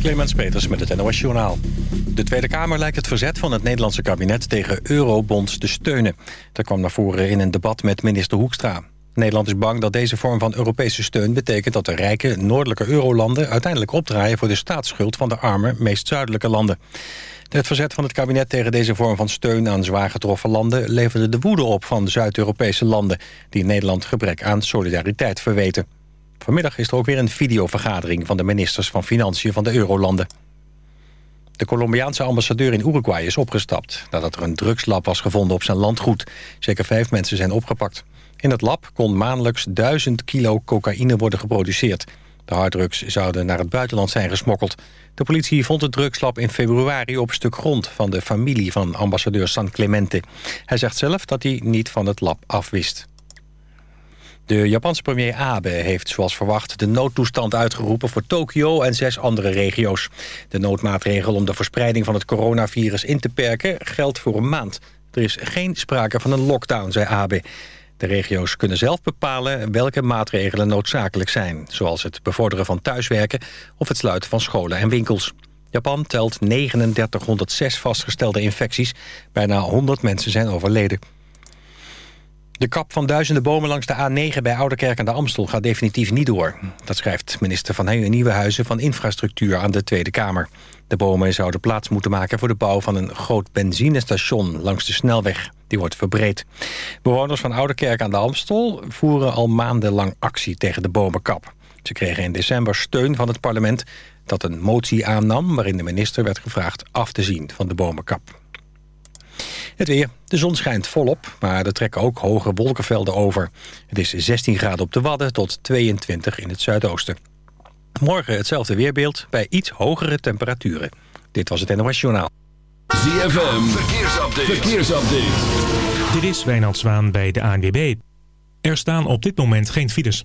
Clemens Peters met het NOS Journaal. De Tweede Kamer lijkt het verzet van het Nederlandse kabinet tegen eurobonds te steunen. Dat kwam naar voren in een debat met minister Hoekstra. Nederland is bang dat deze vorm van Europese steun betekent dat de rijke noordelijke eurolanden uiteindelijk opdraaien voor de staatsschuld van de arme, meest zuidelijke landen. Het verzet van het kabinet tegen deze vorm van steun aan zwaar getroffen landen leverde de woede op van Zuid-Europese landen die Nederland gebrek aan solidariteit verweten. Vanmiddag is er ook weer een videovergadering van de ministers van Financiën van de eurolanden. De Colombiaanse ambassadeur in Uruguay is opgestapt... nadat er een drugslab was gevonden op zijn landgoed. Zeker vijf mensen zijn opgepakt. In het lab kon maandelijks duizend kilo cocaïne worden geproduceerd. De harddrugs zouden naar het buitenland zijn gesmokkeld. De politie vond het drugslab in februari op een stuk grond... van de familie van ambassadeur San Clemente. Hij zegt zelf dat hij niet van het lab afwist. De Japanse premier Abe heeft zoals verwacht de noodtoestand uitgeroepen voor Tokio en zes andere regio's. De noodmaatregel om de verspreiding van het coronavirus in te perken geldt voor een maand. Er is geen sprake van een lockdown, zei Abe. De regio's kunnen zelf bepalen welke maatregelen noodzakelijk zijn... zoals het bevorderen van thuiswerken of het sluiten van scholen en winkels. Japan telt 3906 vastgestelde infecties. Bijna 100 mensen zijn overleden. De kap van duizenden bomen langs de A9 bij Ouderkerk aan de Amstel gaat definitief niet door. Dat schrijft minister Van Nieuwe Huizen van Infrastructuur aan de Tweede Kamer. De bomen zouden plaats moeten maken voor de bouw van een groot benzinestation langs de snelweg. Die wordt verbreed. Bewoners van Ouderkerk aan de Amstel voeren al maandenlang actie tegen de bomenkap. Ze kregen in december steun van het parlement dat een motie aannam... waarin de minister werd gevraagd af te zien van de bomenkap. Het weer. De zon schijnt volop, maar er trekken ook hoge wolkenvelden over. Het is 16 graden op de Wadden tot 22 in het zuidoosten. Morgen hetzelfde weerbeeld bij iets hogere temperaturen. Dit was het NOS Journaal. ZFM, verkeersupdate. verkeersupdate. Dit is Wijnand Zwaan bij de ANWB. Er staan op dit moment geen files.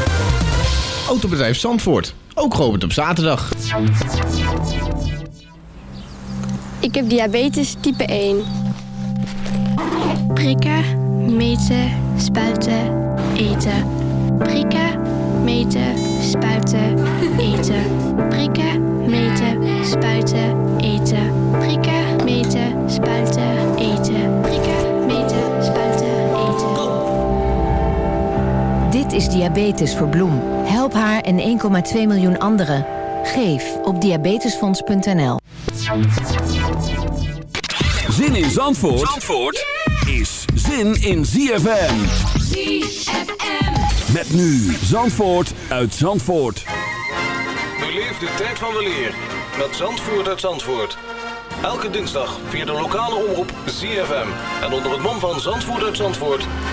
Autobedrijf Zandvoort, ook geopend op zaterdag. Ik heb diabetes type 1. Prikken, meten, spuiten, eten. Prikken, meten, spuiten, eten. Prikken, meten, spuiten, eten. Prikken, meten, spuiten, eten. Prikken, meten, spuiten, eten. Dit is Diabetes voor Bloem. Help haar en 1,2 miljoen anderen. Geef op diabetesfonds.nl. Zin in Zandvoort, Zandvoort is zin in ZFM. ZFM. Met nu Zandvoort uit Zandvoort. Beleef de tijd van weleer met Zandvoort uit Zandvoort. Elke dinsdag via de lokale omroep ZFM. En onder het mom van Zandvoort uit Zandvoort...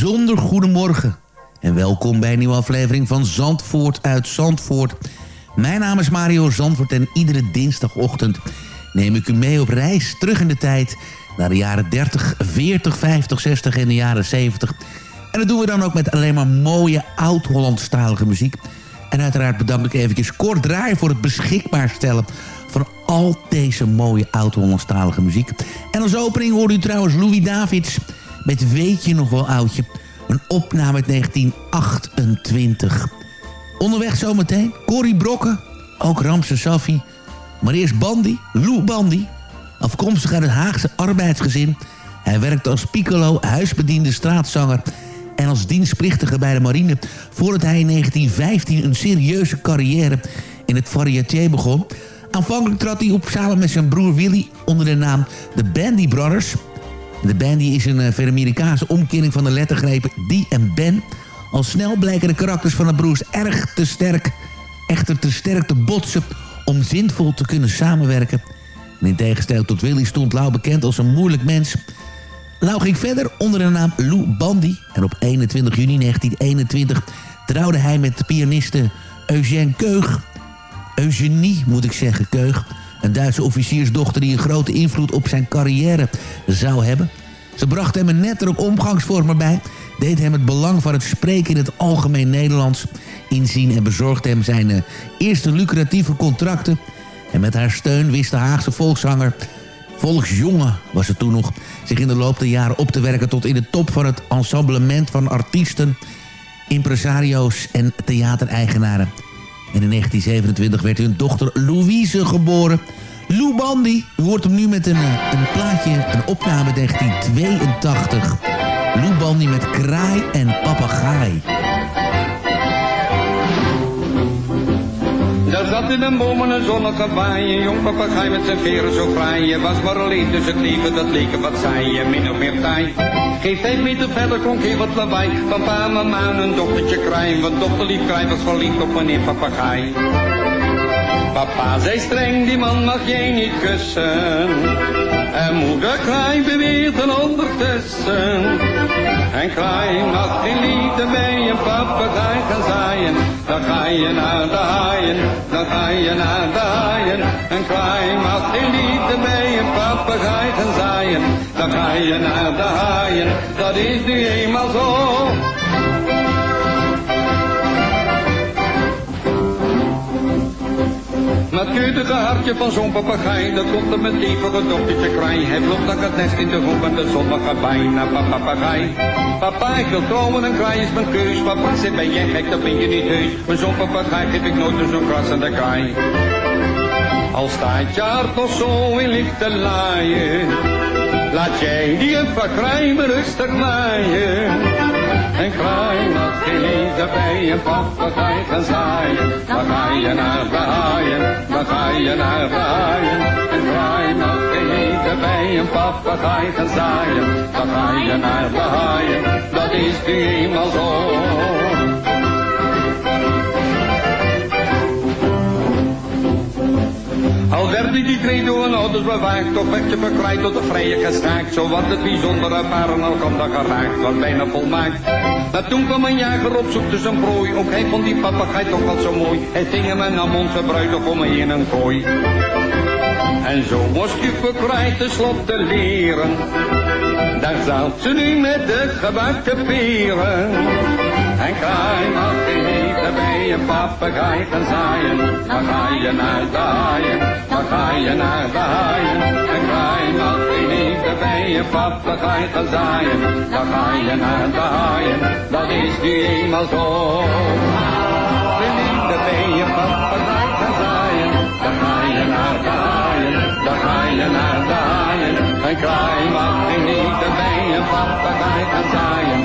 Bijzonder goedemorgen. En welkom bij een nieuwe aflevering van Zandvoort uit Zandvoort. Mijn naam is Mario Zandvoort en iedere dinsdagochtend neem ik u mee op reis terug in de tijd... naar de jaren 30, 40, 50, 60 en de jaren 70. En dat doen we dan ook met alleen maar mooie oud-Hollandstalige muziek. En uiteraard bedank ik eventjes Kort Draai voor het beschikbaar stellen van al deze mooie oud-Hollandstalige muziek. En als opening hoorde u trouwens Louis Davids met Weet je nog wel oudje? Een opname uit 1928. Onderweg zometeen Corrie Brokken, ook Ramse Safi. Maar eerst Bandy, Lou Bandy. Afkomstig uit het Haagse arbeidsgezin. Hij werkte als piccolo, huisbediende straatzanger en als dienstplichtige bij de marine... voordat hij in 1915 een serieuze carrière in het variété begon. Aanvankelijk trad hij op samen met zijn broer Willy onder de naam The Bandy Brothers... De Bandy is een uh, Ver-Amerikaanse omkering van de lettergrepen die en Ben. Al snel blijken de karakters van de broers erg te sterk, echter te sterk te botsen om zinvol te kunnen samenwerken. En in tegenstelling tot Willy stond Lau bekend als een moeilijk mens. Lau ging verder onder de naam Lou Bandy. En op 21 juni 1921 trouwde hij met pianiste Eugène Keug. Eugenie, moet ik zeggen, Keug. Een Duitse officiersdochter die een grote invloed op zijn carrière zou hebben. Ze bracht hem een nettere omgangsvorm erbij... deed hem het belang van het spreken in het algemeen Nederlands inzien... en bezorgde hem zijn eh, eerste lucratieve contracten. En met haar steun wist de Haagse volkszanger... volksjongen was het toen nog... zich in de loop der jaren op te werken tot in de top van het ensemblement van artiesten... impresario's en theatereigenaren. En in 1927 werd hun dochter Louise geboren... Lou Bandy. Hoort hem nu met een, eh, een plaatje, een opname 1982. Lou Bandy met Kraai en Papegaai. Daar zat in een boom een zonnige baai, een jong papegaai met zijn veren zo fraai. Je was maar alleen, dus het leven dat leek wat saai, je min of meer taai. Geen vijf meter verder klonk heel wat lawaai, van pa, mama en een dochtertje kraai. Want dochter lief kraai was verliefd op meneer papegaai. Papa zei streng, die man mag jij niet kussen. En moeder kraai beweerde ondertussen. En kraai mag geen liefde bij een papegaai gaan zaaien. Dan ga je naar de haaien, dan ga je naar de haaien. En kraai mag geen liefde bij een papegaai gaan zaaien. Dan ga je naar de haaien, dat is nu eenmaal zo. Het keutige hartje van zo'n papegaai, dat komt er met lievere dochtertje kraai. Hij vloog naar het nest in de groep en de zon lag erbij naar papa papegaai. Papa, ik wil trouwen en kraai is mijn keus. Papa, zit ben jij gek, dat ben je niet heus. Maar zo'n papegaai geef ik nooit zo'n kras aan de kraai. Al staat je hart nog zo in lichte laaien, laat jij die een kraai maar rustig naaien. En kraai geen liefde bij een papegaai gaan zaaien. Dan ga je naar de haaien, dan ga je naar de haaien. En kraai geen liefde bij een papegaai gaan zaaien. Dan ga je naar de haaien, dat is nu eenmaal zo. Al werden die twee door hun ouders bewaakt, toch werd je verkrijgt tot de vrije gestaakt. Zo wat het bijzondere paren al kwam dat geraakt, was bijna volmaakt. Maar toen kwam een jager op zoek een prooi, ook hij vond die papegaai toch wel zo mooi. Hij ving hem en nam onze bruidegom in een kooi. En zo moest je verkrijgt tenslotte leren. Daar zat ze nu met de gebakken peren. En kraai mag geen liefde bij een papegaai gaan zaaien. Dan ga je naar de haaien, je de haaien. En kraai mag geen liefde bij een papegaai gaan zaaien. Dan ga je naar de haaien, dat is nu eenmaal zo. Geen liefde bij een papegaai gaan zaaien. Dan ga je naar de haaien, dan ga je naar de haaien. En kraai mag geen liefde bij een papegaai gaan zaaien.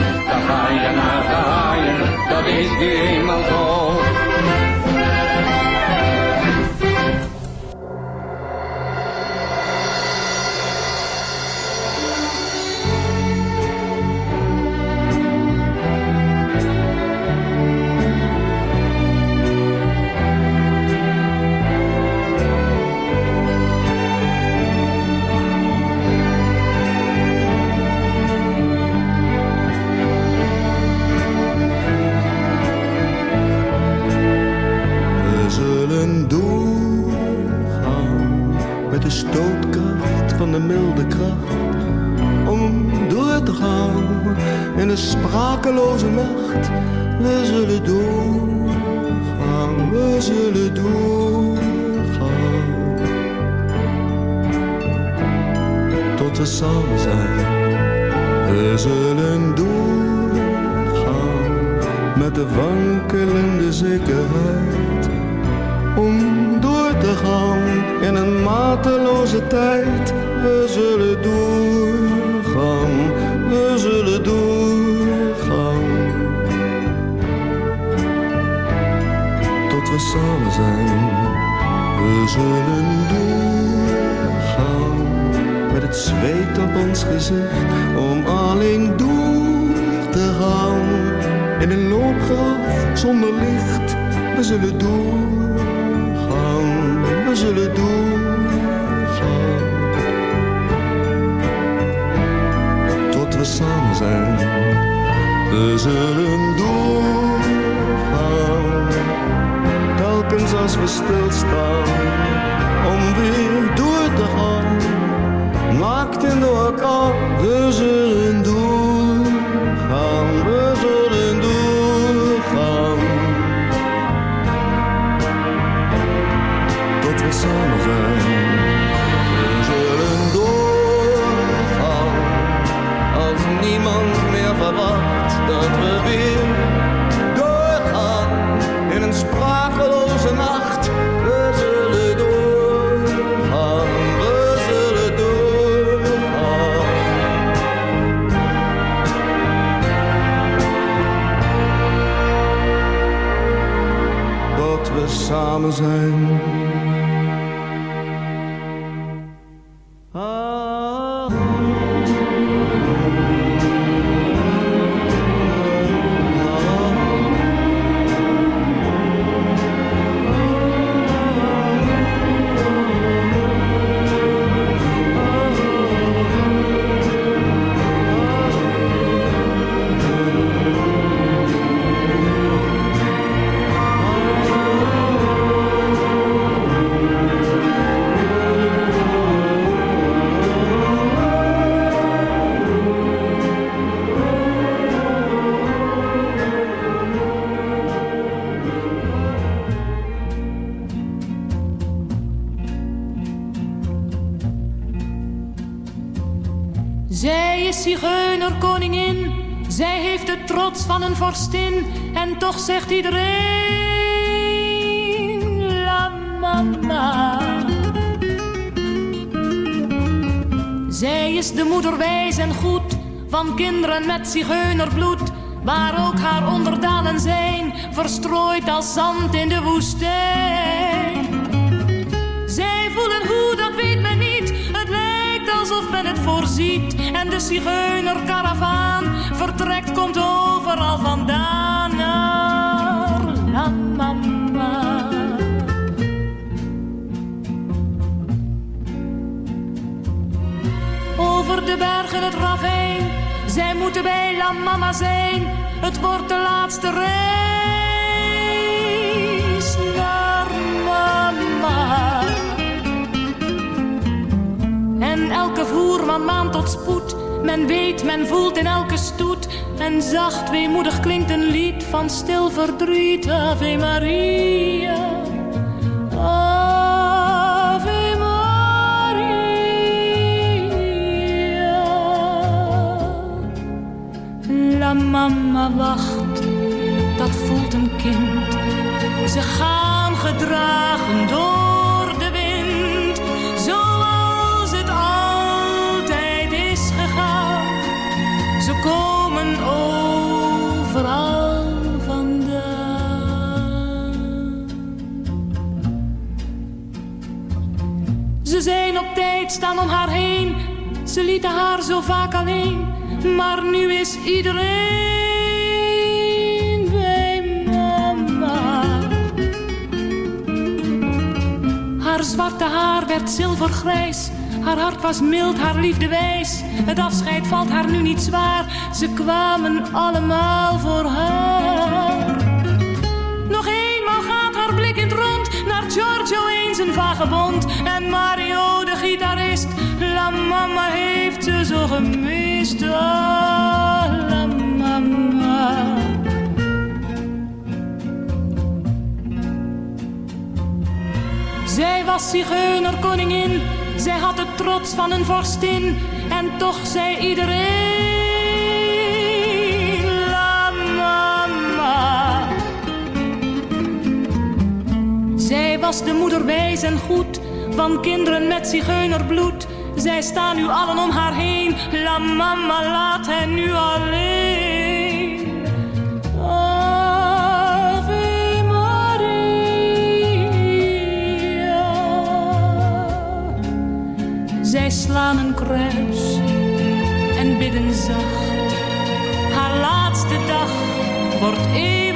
Ga je naar de haaien, dat is nu eenmaal zo. Met zigeunerbloed. Waar ook haar onderdanen zijn, verstrooid als zand in de woestijn. Zij voelen hoe, dat weet men niet. Het lijkt alsof men het voorziet. En de zigeunerkaravaan vertrekt, komt overal vandaan. Over de bergen het ravijn, zij moeten bij La Mama zijn. Het wordt de laatste reis naar Mama. En elke voerman maand tot spoed. Men weet, men voelt in elke stoet. En zacht weemoedig klinkt een lied van stil verdriet. Ave Maria. La mama wacht, dat voelt een kind. Ze gaan gedragen door de wind, zoals het altijd is gegaan. Ze komen overal vandaan. Ze zijn op tijd, staan om haar heen. Ze lieten haar zo vaak alleen, maar nu is iedereen bij mama. Haar zwarte haar werd zilvergrijs. Haar hart was mild, haar liefde wijs. Het afscheid valt haar nu niet zwaar. Ze kwamen allemaal voor haar. Nog eenmaal gaat haar blik in het rond. Naar Giorgio eens een vagebond. En Mario La mama heeft ze zo gemist. Ah, la mama. Zij was zigeunerkoningin, zij had de trots van een vorstin. En toch zei iedereen, la mama. Zij was de moeder wijs en goed, van kinderen met zigeunerbloed. Zij staan nu allen om haar heen, la mama laat hen nu alleen. Ave Maria. Zij slaan een kruis en bidden zacht. Haar laatste dag wordt eeuwig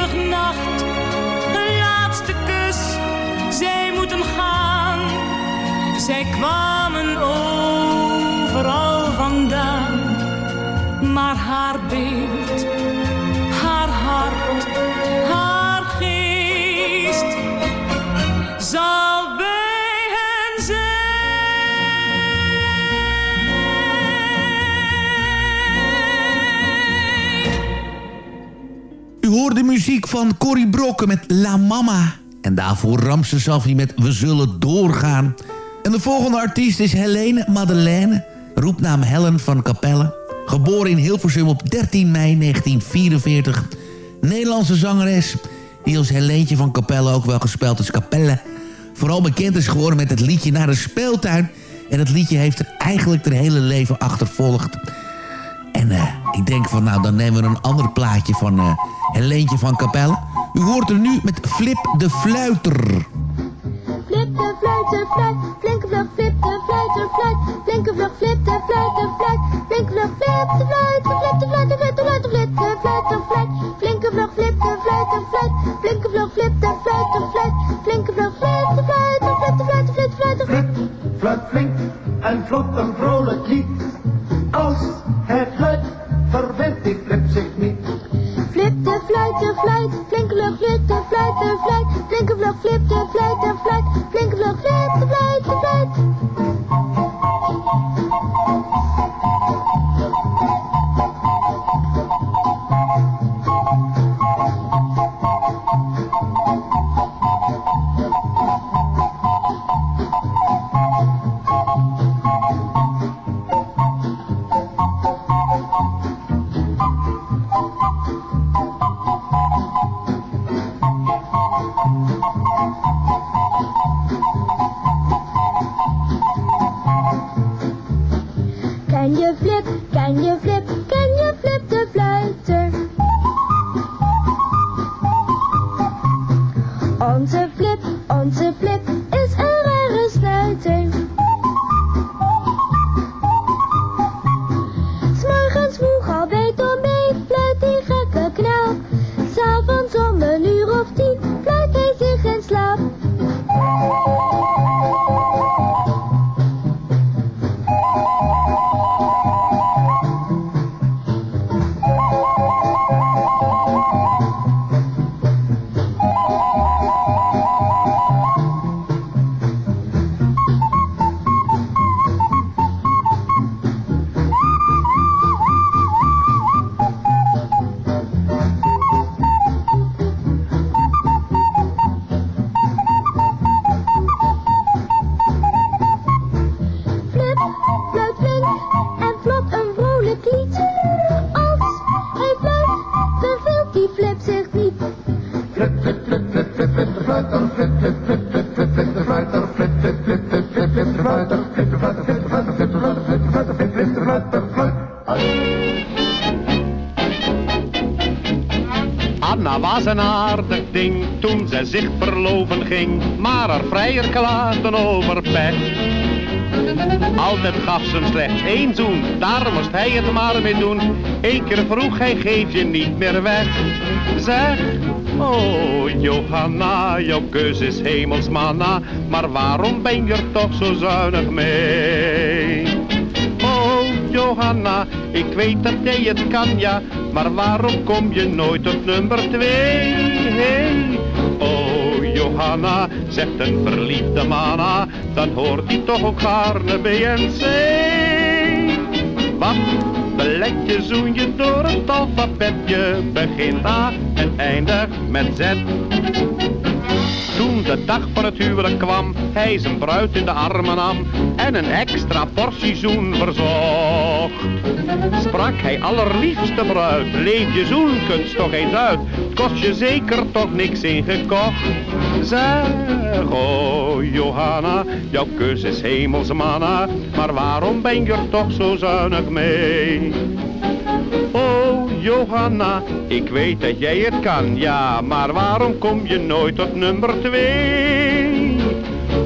Zij kwamen overal vandaan, maar haar beeld, haar hart, haar geest zal bij hen zijn. U hoort de muziek van Corrie Brokken met La Mama. En daarvoor Ramse Safi met We Zullen Doorgaan. En de volgende artiest is Helene Madeleine, roepnaam Helen van Capelle. Geboren in Hilversum op 13 mei 1944. Nederlandse zangeres, die als Helentje van Capelle ook wel gespeeld als Capelle. Vooral bekend is geworden met het liedje Naar de Speeltuin. En het liedje heeft er eigenlijk haar hele leven achtervolgd. En uh, ik denk van nou, dan nemen we een ander plaatje van uh, Helentje van Capelle. U hoort er nu met Flip de Fluiter. Fluiter, fluit, flinke vlug, flip de fluiter, fluit, flinke vlug, flip de fluiter, fluit, flinke vlug, flip de fluiter, flip de fluiter, flip de fluiter, flip de fluiter, fluit, flinke vlug, flip de fluiter, fluit, flinke vlug, fluiter, fluit, flinke vlug, flip de fluiter, flip de fluiter, flip de fluiter, flip. Fluit flink en vlot een vrolijk lied. Toen zij zich verloven ging, maar haar vrijer klaagden over pech. Altijd gaf ze hem slechts één zoen, daar moest hij het maar mee doen. Eén keer vroeg hij, geef je niet meer weg. Zeg, oh Johanna, jouw keus is hemelsmanna, maar waarom ben je er toch zo zuinig mee? Oh Johanna, ik weet dat jij het kan, ja, maar waarom kom je nooit op nummer twee? Oh Johanna, zegt een verliefde manna, dan hoort hij toch ook gaarne B en C. Wat belet je, zoen je door het alfabet, je begint A en eindigt met Z. Toen de dag van het huwelijk kwam, hij zijn bruid in de armen nam en een extra portie zoen verzocht. Sprak hij allerliefste bruid, leef je zoenkunst toch eens uit, kost je zeker toch niks ingekocht. Zeg, oh Johanna, jouw kus is hemelsmanna, maar waarom ben je er toch zo zuinig mee? Oh Johanna, ik weet dat jij het kan, ja, maar waarom kom je nooit tot nummer twee?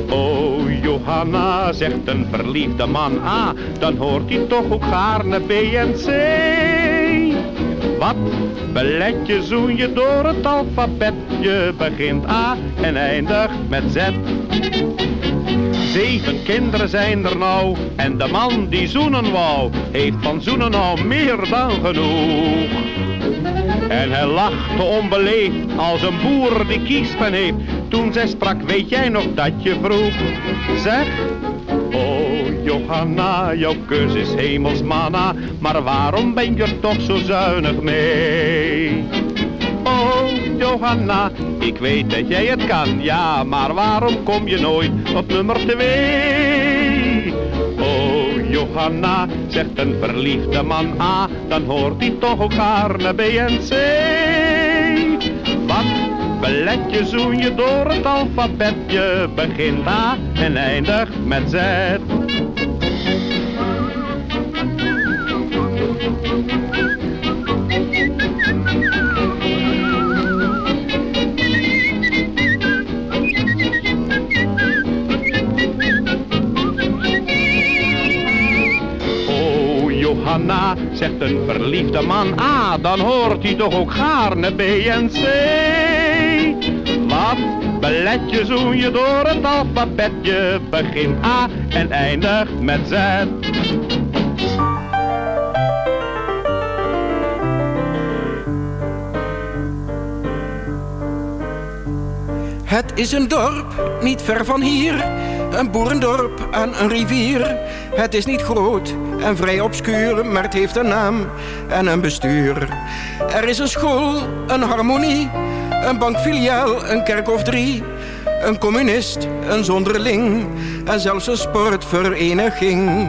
Oh Johanna, zegt een verliefde man A, dan hoort hij toch ook gaarne B en C. Wat belet je, zoen je door het alfabet, je begint A en eindigt met Z. Zeven kinderen zijn er nou en de man die zoenen wou, heeft van zoenen nou meer dan genoeg. En hij lachte onbeleefd als een boer die kiespijn heeft, toen zij sprak, weet jij nog dat je vroeg? Zeg, Johanna, jouw kus is hemelsmanna, maar waarom ben je toch zo zuinig mee? Oh Johanna, ik weet dat jij het kan. Ja, maar waarom kom je nooit op nummer 2? Oh, Johanna, zegt een verliefde man A, dan hoort hij toch ook naar B en C. Wat belet je, zoen je door het alfabet, je begint A en eindigt met Z. Johanna, zegt een verliefde man A, dan hoort hij toch ook gaarne B en C. Wat belet je, zoen je door het alfabet, je begint A en eindigt met Z. Het is een dorp, niet ver van hier. Een boerendorp aan een rivier. Het is niet groot en vrij obscuur, maar het heeft een naam en een bestuur. Er is een school, een harmonie, een bankfiliaal, een kerk of drie. Een communist, een zonderling en zelfs een sportvereniging.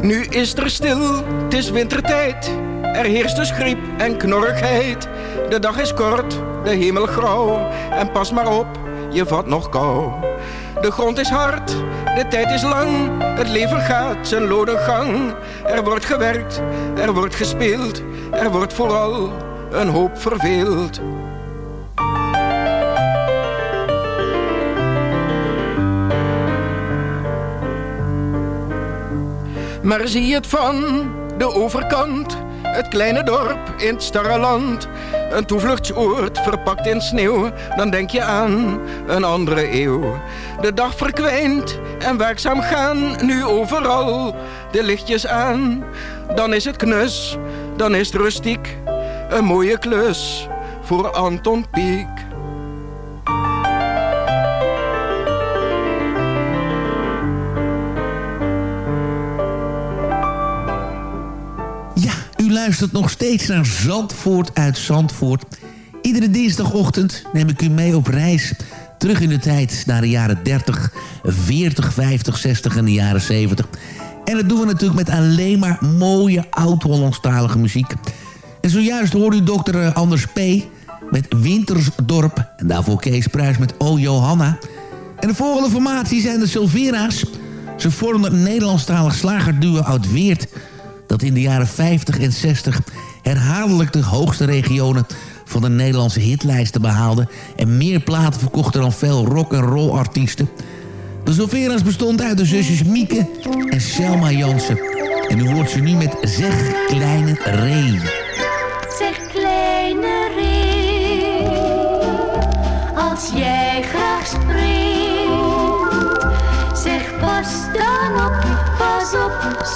Nu is er stil, het is wintertijd. Er heerst dus griep en knorrigheid. De dag is kort, de hemel grauw. En pas maar op, je vat nog kou. De grond is hard, de tijd is lang. Het leven gaat zijn lode gang. Er wordt gewerkt, er wordt gespeeld. Er wordt vooral een hoop verveeld. Maar zie het van de overkant, het kleine dorp in het starre land. Een toevluchtsoord verpakt in sneeuw, dan denk je aan een andere eeuw. De dag verkwijnt en werkzaam gaan nu overal de lichtjes aan. Dan is het knus, dan is het rustiek, een mooie klus voor Anton Pieck. Luistert nog steeds naar Zandvoort uit Zandvoort. Iedere dinsdagochtend neem ik u mee op reis... terug in de tijd naar de jaren 30, 40, 50, 60 en de jaren 70. En dat doen we natuurlijk met alleen maar mooie oud-Hollandstalige muziek. En zojuist hoorde u dokter Anders P. met Wintersdorp. En daarvoor Kees Pruis met O Johanna. En de volgende formatie zijn de Silvera's. Ze vormden een Nederlandstalig slagerduo uit Weert dat in de jaren 50 en 60 herhaaldelijk de hoogste regionen van de Nederlandse hitlijsten behaalde en meer platen verkochten dan veel rock en roll artiesten. De Silvera's bestond uit de zusjes Mieke en Selma Jansen. En u hoort ze nu met Zeg Kleine Ree. Zeg kleine ree, als jij graag springt, zeg pas dan op,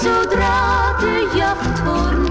zodra de jachthoorn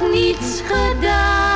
nog niets gedaan.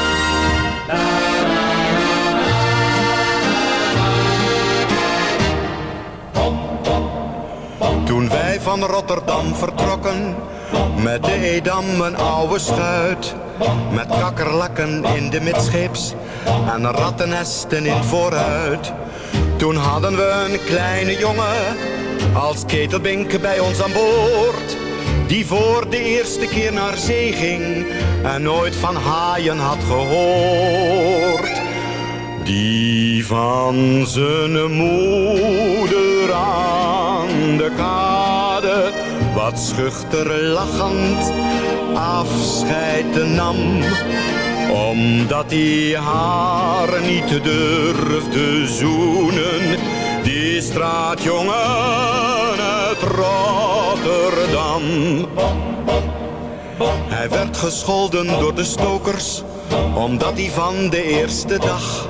Toen wij van Rotterdam vertrokken, met de Edam een oude schuit. Met kakkerlakken in de midscheeps en rattennesten in vooruit. Toen hadden we een kleine jongen als ketelbink bij ons aan boord. Die voor de eerste keer naar zee ging en nooit van haaien had gehoord. Die van zijn moeder aan de kade wat schuchter lachend afscheid nam. Omdat hij haar niet durfde zoenen, die straatjongen uit Rotterdam. Hij werd gescholden door de stokers, omdat hij van de eerste dag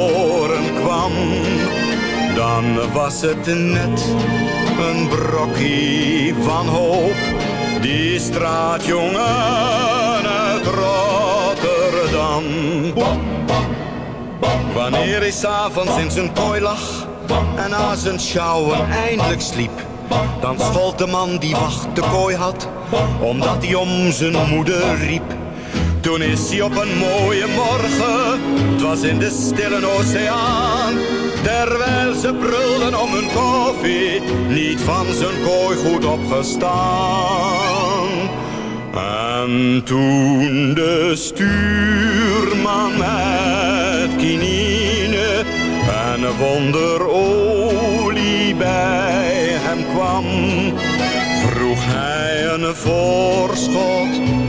dan was het net een brokkie van hoop. Die straatjongen uit Rotterdam. Wanneer hij s'avonds in zijn kooi lag en na zijn sjouwen eindelijk sliep, dan schold de man die wacht de kooi had, omdat hij om zijn moeder riep. Toen is hij op een mooie morgen, het was in de stille oceaan. Terwijl ze brulden om hun koffie, niet van zijn kooi goed opgestaan. En toen de stuurman met kinine en wonderolie bij hem kwam, vroeg hij een voorschot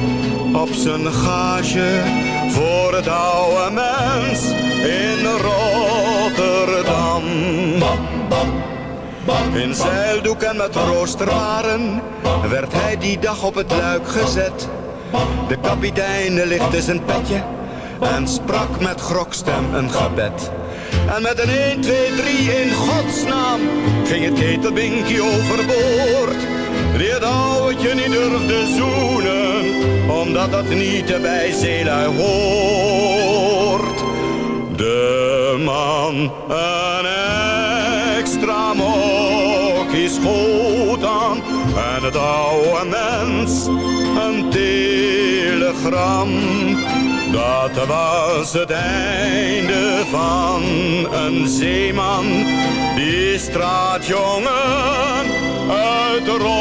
op zijn gage voor het oude mens in Rotterdam. In zeildoek en met roosterwaren werd hij die dag op het luik gezet. De kapitein lichtte zijn petje en sprak met grokstem een gebed. En met een 1, 2, 3 in godsnaam ging het ketelbinkie overboord. Die het ouwtje niet durfde zoenen, omdat dat niet bij zeelui hoort. De man een extra mokkie schoot aan en het oude mens een telegram. Dat was het einde van een zeeman, die straatjongen uit Rotterdam.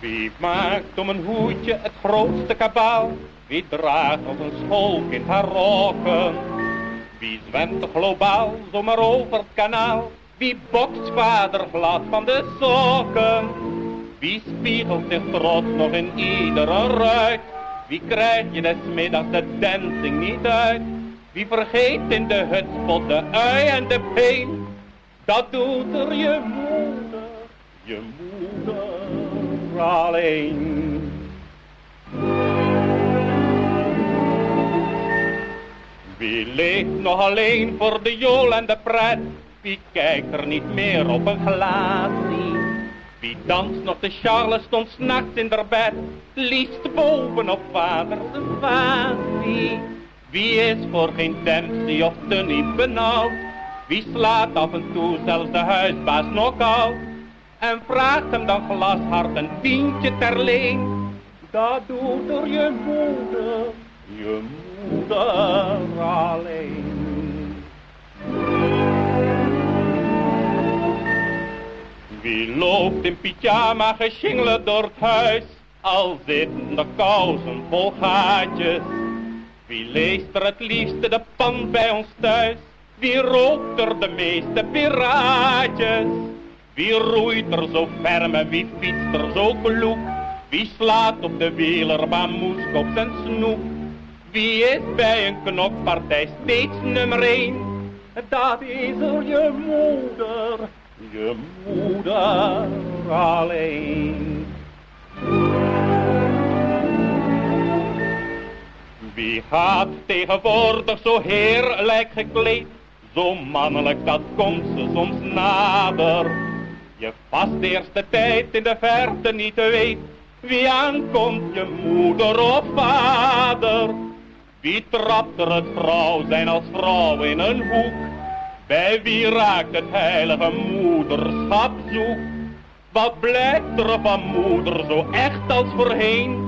Wie maakt om een hoedje het grootste kabaal? Wie draagt als een schoolkind haar rokken? Wie zwemt globaal zomaar over het kanaal? Wie bokst vader glad van de sokken? Wie spiegelt zich trots nog in iedere ruit? Wie krijg je des middags de dancing niet uit? Wie vergeet in de hutspot de ui en de peen? Dat doet er je moeder, je moeder alleen. Wie leeft nog alleen voor de jool en de pret? Wie kijkt er niet meer op een glaasje? Wie danst nog de Charleston s'nachts in der bed? Liefst bovenop vader zijn vasie. Wie is voor geen Dempsey of Tunny benauwd? Wie slaat af en toe zelfs de huisbaas knock-out? En vraagt hem dan glashard een tientje ter leen. Dat doet er je moeder, je moeder alleen. Wie loopt in pyjama gesjingeld door het huis, al zitten de kousen vol gaatjes. Wie leest er het liefste de pan bij ons thuis, wie rookt er de meeste piraatjes. Wie roeit er zo ferm en wie fietst er zo kloek? Wie slaat op de wielerbaan moeskops en snoep? Wie is bij een knokpartij steeds nummer één? Dat is er je moeder, je moeder alleen. Wie gaat tegenwoordig zo heerlijk gekleed? Zo mannelijk dat komt ze soms nader. Je vast eerste tijd in de verte niet weet wie aankomt, je moeder of vader. Wie trapt er het vrouw zijn als vrouw in een hoek? Bij wie raakt het heilige moederschap zoek? Wat blijft er van moeder zo echt als voorheen?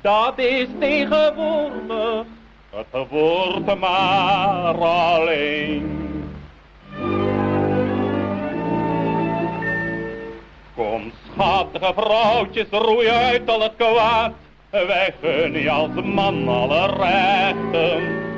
Dat is tegenwoordig het wordt maar alleen. Kom schattige vrouwtjes, roei uit al het kwaad. Wij gunnen als man alle rechten.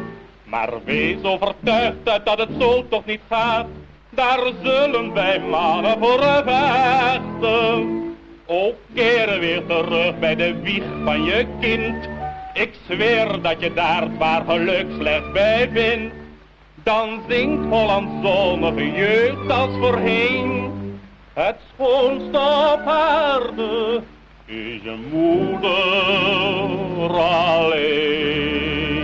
Maar wees overtuigd dat het zo toch niet gaat. Daar zullen wij mannen voor vechten. Ook keren weer terug bij de wieg van je kind. Ik zweer dat je daar waar geluk slechts bij vindt. Dan zingt Holland zonnige jeugd als voorheen. Het schoonste op aarde is je moeder alleen.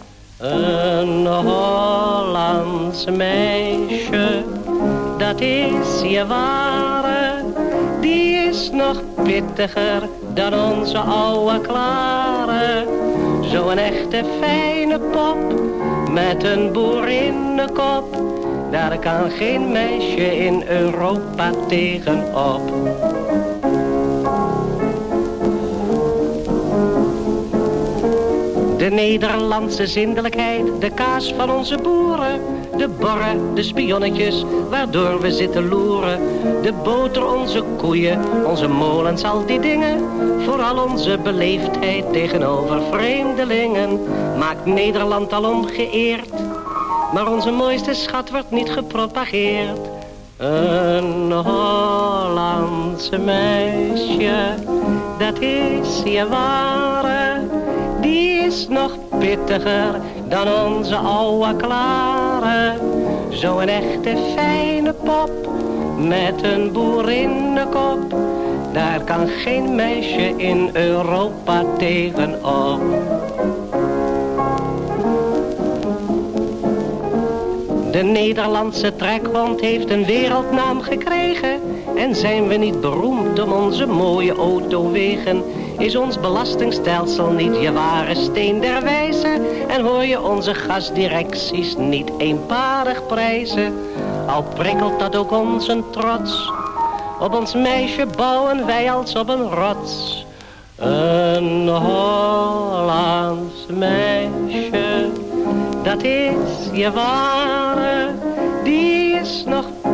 Een Hollands meisje, dat is je ware, die is nog pittiger dan onze oude klare. Zo'n echte fijne pop, met een boerinnenkop, daar kan geen meisje in Europa tegenop. De Nederlandse zindelijkheid, de kaas van onze boeren. De borren, de spionnetjes, waardoor we zitten loeren. De boter, onze koeien, onze molens, al die dingen. Vooral onze beleefdheid tegenover vreemdelingen. Maakt Nederland alom geëerd. Maar onze mooiste schat wordt niet gepropageerd. Een Hollandse meisje, dat is je ware. Is nog pittiger dan onze oude klare. Zo'n echte fijne pop, met een boerinnenkop. Daar kan geen meisje in Europa tegenop. De Nederlandse trekhond heeft een wereldnaam gekregen. En zijn we niet beroemd om onze mooie autowegen? Is ons belastingstelsel niet je ware steen der wijze? En hoor je onze gasdirecties niet eenparig prijzen? Al prikkelt dat ook ons een trots. Op ons meisje bouwen wij als op een rots. Een Hollands meisje, dat is je ware.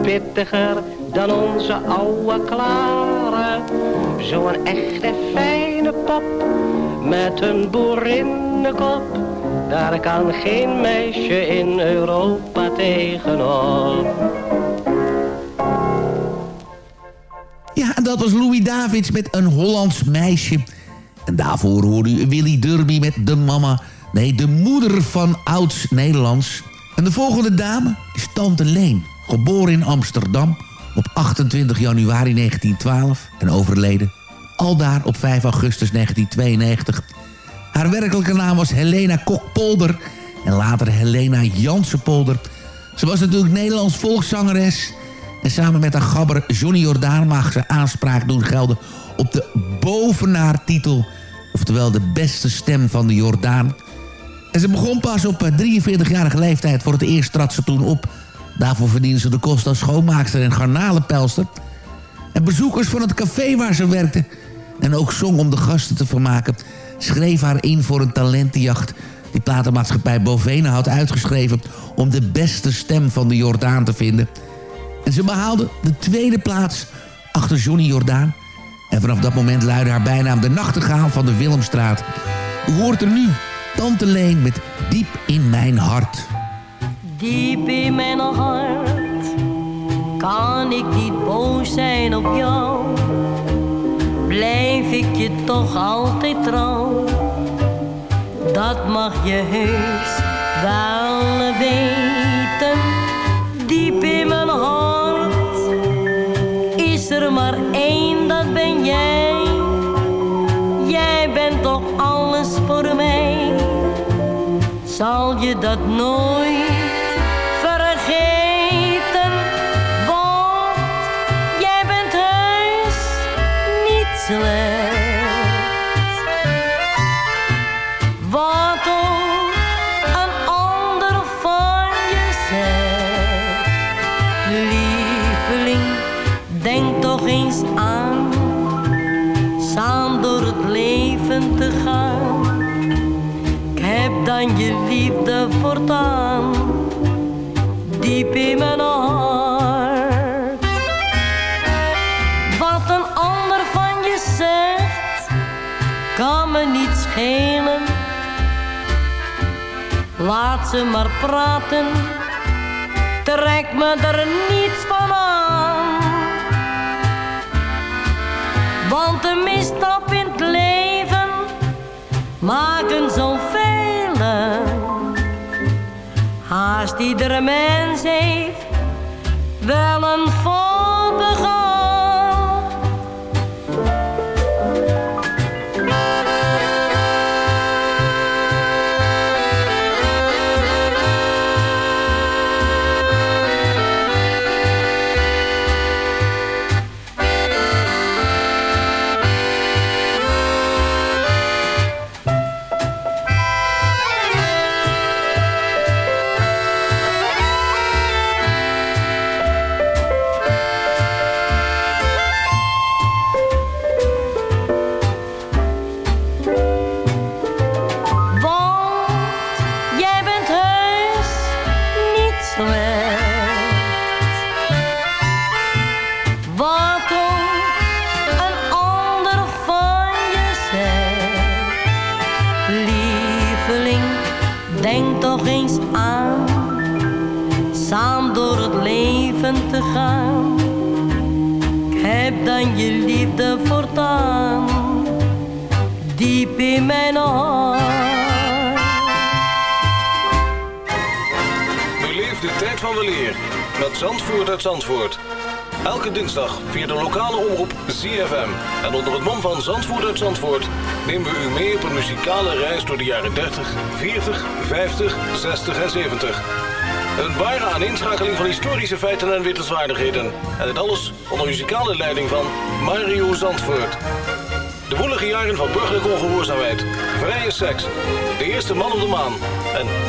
Pittiger dan onze oude klare. Zo'n echte fijne pop, met een boerinnenkop. Daar kan geen meisje in Europa tegenop. Ja, en dat was Louis Davids met een Hollands meisje. En daarvoor hoorde u Willy Derby met de mama... nee, de moeder van Ouds-Nederlands. En de volgende dame is Tante Leen. Geboren in Amsterdam op 28 januari 1912 en overleden. Aldaar op 5 augustus 1992. Haar werkelijke naam was Helena Kokpolder en later Helena Jansenpolder. Ze was natuurlijk Nederlands volkszangeres... En samen met haar gabber Johnny Jordaan mag ze aanspraak doen gelden op de bovenaartitel. Oftewel de beste stem van de Jordaan. En ze begon pas op eh, 43-jarige leeftijd. Voor het eerst trad ze toen op. Daarvoor verdiende ze de kost als schoonmaakster en garnalenpelster. En bezoekers van het café waar ze werkte... en ook zong om de gasten te vermaken... schreef haar in voor een talentenjacht... die platenmaatschappij Bovena had uitgeschreven... om de beste stem van de Jordaan te vinden... En ze behaalde de tweede plaats achter Johnny Jordaan. En vanaf dat moment luidde haar bijnaam de nachtegaal van de Willemstraat. U hoort er nu Tante Leen met Diep in mijn hart. Diep in mijn hart kan ik niet boos zijn op jou. Blijf ik je toch altijd trouw. Dat mag je heus wel weten. Diep in mijn hart is er maar één, dat ben jij. Jij bent toch alles voor mij. Zal je dat nooit Diep in mijn hart. Wat een ander van je zegt, kan me niet schelen. Laat ze maar praten, trek me er niets van aan. Want de misstap in het leven maken zoveel. Haast iedere mens heeft wel een fout begaan. Ik heb dan je liefde voortaan, diep in mijn hart. Beleef de tijd van weleer met Zandvoort uit Zandvoort. Elke dinsdag via de lokale omroep ZFM. En onder het mom van Zandvoort uit Zandvoort nemen we u mee op een muzikale reis door de jaren 30, 40, 50, 60 en 70. Een ware aaninschakeling van historische feiten en wittelswaardigheden. En dit alles onder muzikale leiding van Mario Zandvoort. De woelige jaren van burgerlijke ongehoorzaamheid, vrije seks, de eerste man op de maan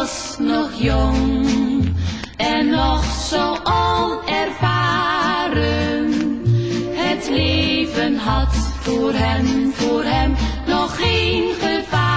Was nog jong en nog zo onervaren. Het leven had voor hem, voor hem nog geen gevaren.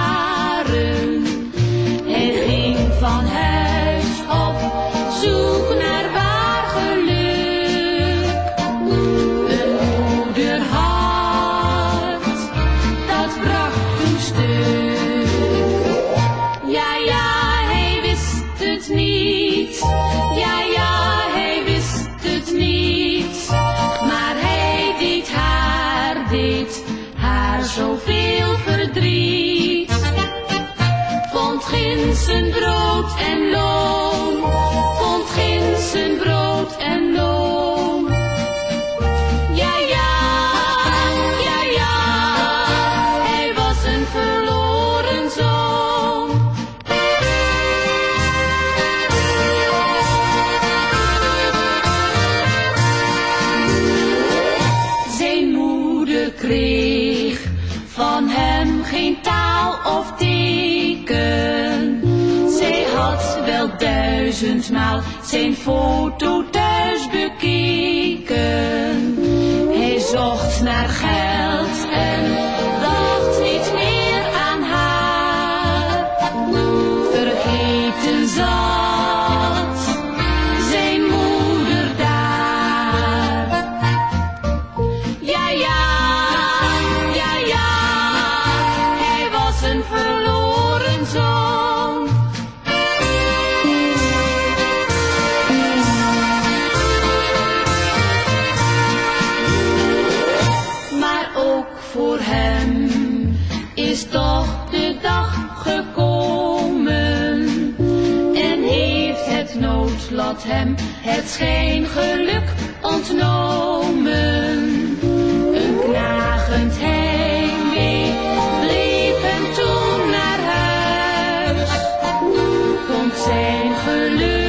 Zijn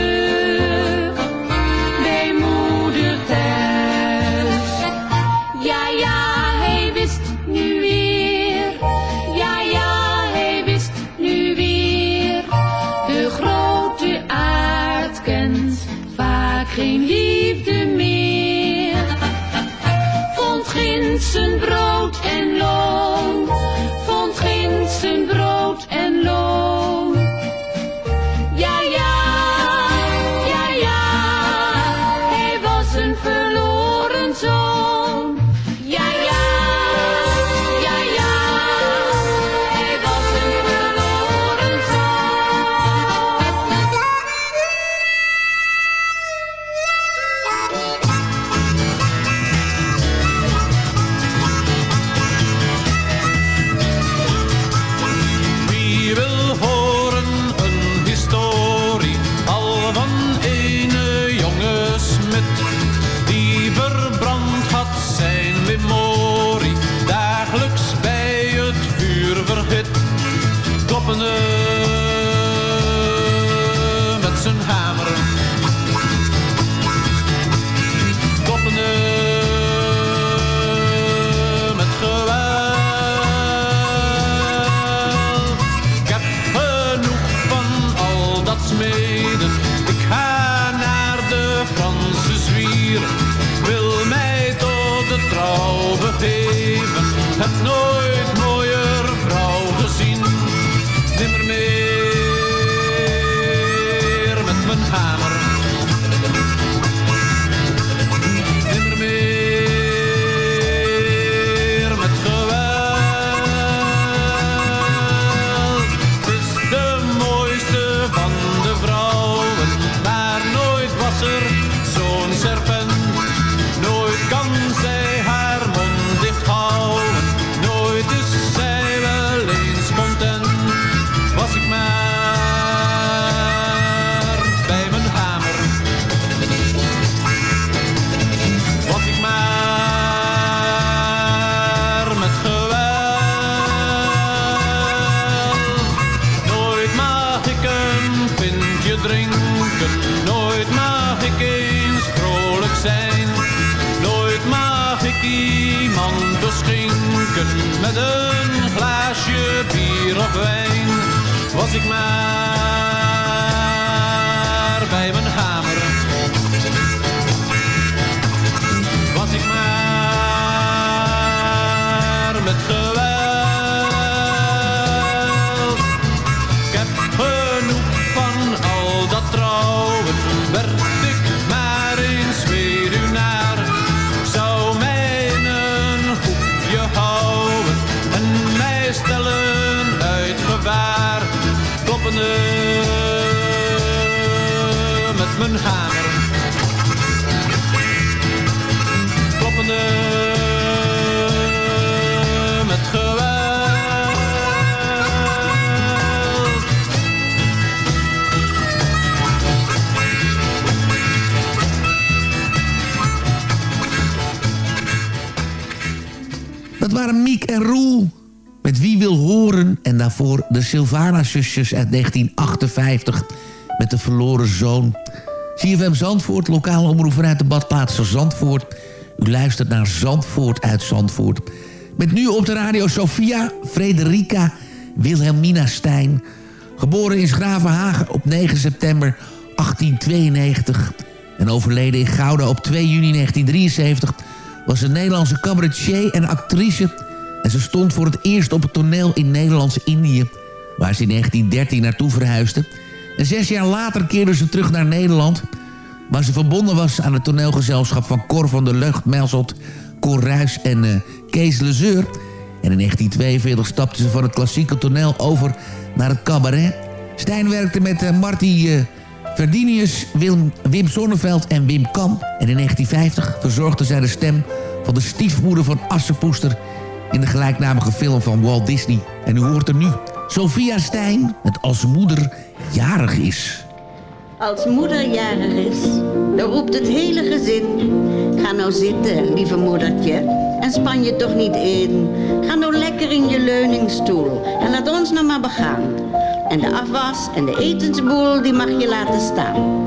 Met Wie wil horen. En daarvoor de Sylvana-zusjes uit 1958. Met de verloren zoon. CFM Zandvoort, lokale omroep vanuit de badplaats van Zandvoort. U luistert naar Zandvoort uit Zandvoort. Met nu op de radio Sophia Frederica Wilhelmina Stijn. Geboren in Schravenhagen op 9 september 1892. En overleden in Gouda op 2 juni 1973 was een Nederlandse cabaretier en actrice. En ze stond voor het eerst op het toneel in Nederlands-Indië... waar ze in 1913 naartoe verhuisde. En zes jaar later keerde ze terug naar Nederland... waar ze verbonden was aan het toneelgezelschap van Cor van der Lucht, Melzot... Cor Ruijs en eh, Kees Lezeur. En in 1942 stapte ze van het klassieke toneel over naar het cabaret. Stijn werkte met eh, Marty... eh, Verdinius, Wim, Wim Sonneveld en Wim Kam. En in 1950 verzorgde zij de stem van de stiefmoeder van Assepoester... in de gelijknamige film van Walt Disney. En u hoort er nu Sophia Stijn, het als moeder jarig is. Als moeder jarig is, dan roept het hele gezin. Ga nou zitten, lieve moedertje, en span je toch niet in. Ga nou lekker in je leuningstoel en laat ons nou maar begaan. En de afwas en de etensboel, die mag je laten staan.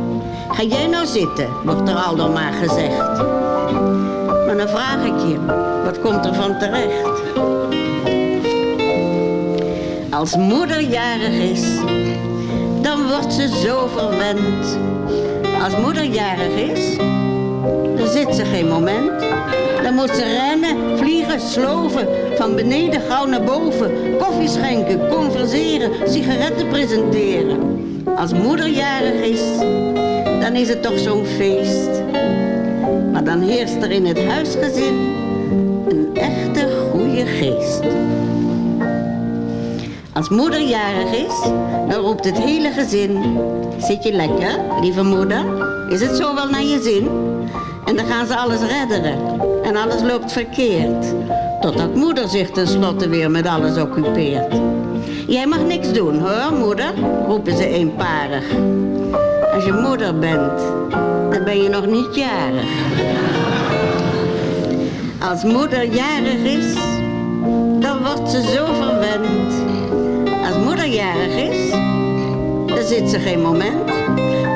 Ga jij nou zitten, wordt er al dan maar gezegd. Maar dan vraag ik je, wat komt er van terecht? Als moeder jarig is, dan wordt ze zo verwend. Als moeder jarig is, dan zit ze geen moment. Dan moet ze rennen, vliegen, sloven, van beneden gauw naar boven. Koffie schenken, converseren, sigaretten presenteren. Als moeder jarig is, dan is het toch zo'n feest. Maar dan heerst er in het huisgezin echte goede geest. Als moeder jarig is, dan roept het hele gezin. Zit je lekker, lieve moeder? Is het zo wel naar je zin? En dan gaan ze alles redderen. En alles loopt verkeerd. Totdat moeder zich tenslotte weer met alles occupeert. Jij mag niks doen, hoor, moeder, roepen ze eenparig. Als je moeder bent, dan ben je nog niet jarig. Als moeder jarig is, dan wordt ze zo verwend. Als moeder jarig is, dan zit ze geen moment.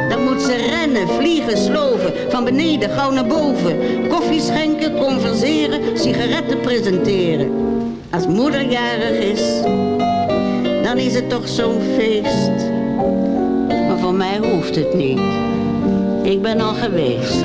Dan moet ze rennen, vliegen, sloven, van beneden gauw naar boven. Koffie schenken, converseren, sigaretten presenteren. Als moeder jarig is, dan is het toch zo'n feest. Maar voor mij hoeft het niet. Ik ben al geweest.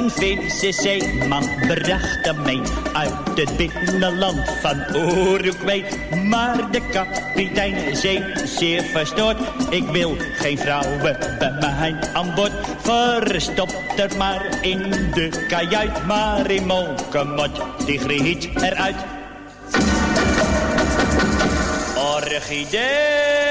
Een zeeman bracht hem mee uit het binnenland van Uruguay. Maar de kapitein zei zeer verstoord, ik wil geen vrouwen bij mij aan boord. Verstopt er maar in de kajuit, maar in Monkemot, die griet eruit. Orchidee.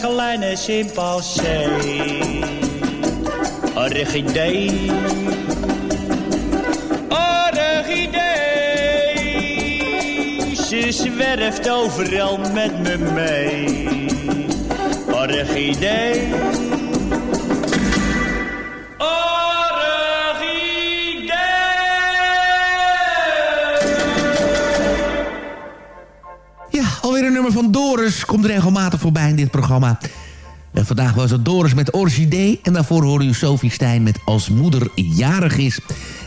mijn kleine chimpansee. Orchidee. Orchidee. Ze zwerft overal met me mee. Orchidee. Alweer een nummer van Doris komt regelmatig voorbij in dit programma. En vandaag was het Doris met Orchidee. En daarvoor hoorde u Sophie Stijn met Als moeder jarig is.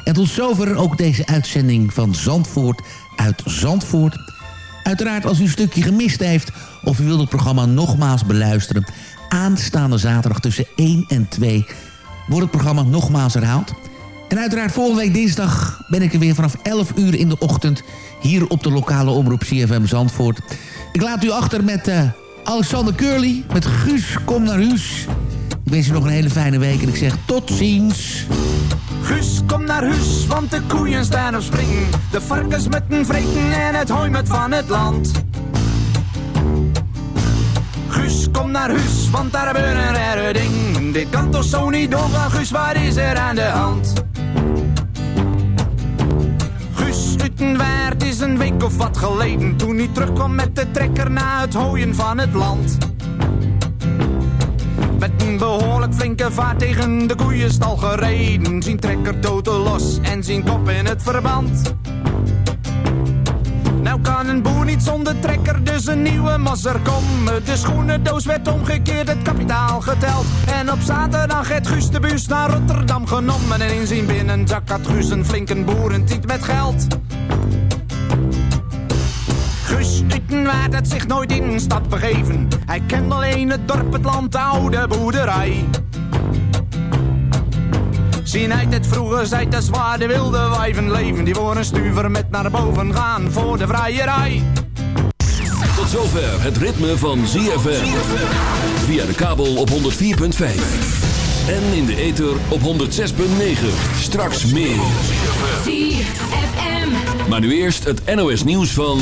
En tot zover ook deze uitzending van Zandvoort uit Zandvoort. Uiteraard als u een stukje gemist heeft... of u wilt het programma nogmaals beluisteren... aanstaande zaterdag tussen 1 en 2 wordt het programma nogmaals herhaald. En uiteraard volgende week dinsdag ben ik er weer vanaf 11 uur in de ochtend... hier op de lokale omroep CFM Zandvoort. Ik laat u achter met eh, Alexander Curly, met Guus Kom naar Huis. Ik wens u nog een hele fijne week en ik zeg tot ziens. Guus, kom naar huis, want de koeien staan op spring. De varkens met een vreten en het hooi met van het land. Guus, kom naar huis, want daar gebeurt een rare ding. Dit kan toch zo niet doorgaan, Guus, wat is er aan de hand? Utenwaard is een week of wat geleden. Toen hij terugkwam met de trekker na het hooien van het land. Met een behoorlijk flinke vaart tegen de koeienstal gereden. Zien trekker totaal los en zien kop in het verband nou kan een boer niet zonder trekker, dus een nieuwe masser komen. De schoenendoos werd omgekeerd, het kapitaal geteld. En op zaterdag het Guus de bus naar Rotterdam genomen. En in zijn binnenzak had Guus een flinke boerentiet met geld. Guus Utenwaard had zich nooit in een stad begeven. Hij kent alleen het dorp, het land, de oude boerderij. Zien uit het vroege zijt de zwaar de wilde wijven leven. Die voor een stuver met naar boven gaan voor de vrijerij. Tot zover het ritme van ZFM. Via de kabel op 104.5. En in de ether op 106.9. Straks meer. ZFM. Maar nu eerst het NOS nieuws van...